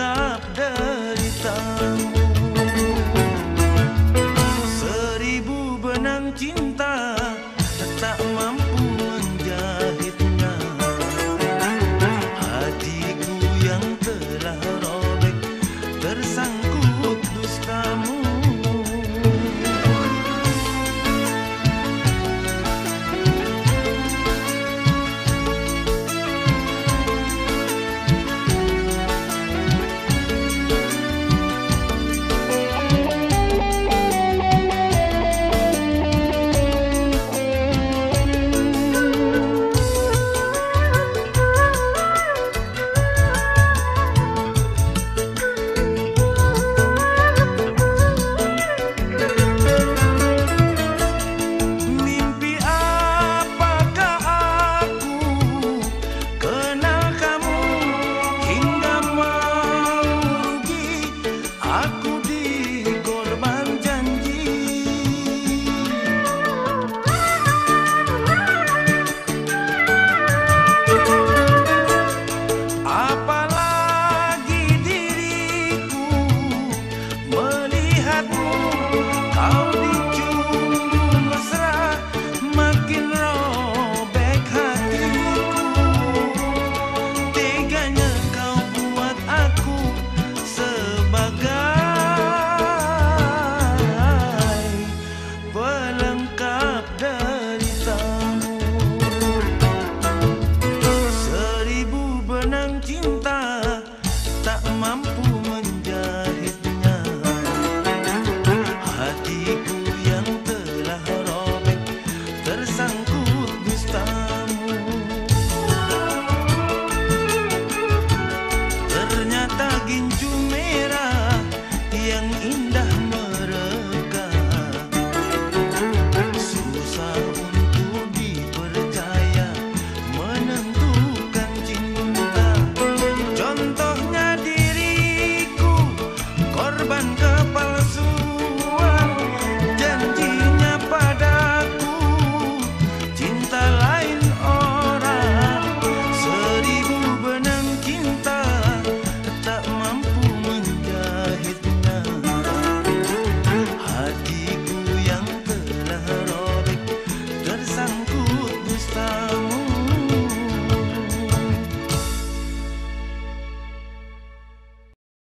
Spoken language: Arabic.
غاب دار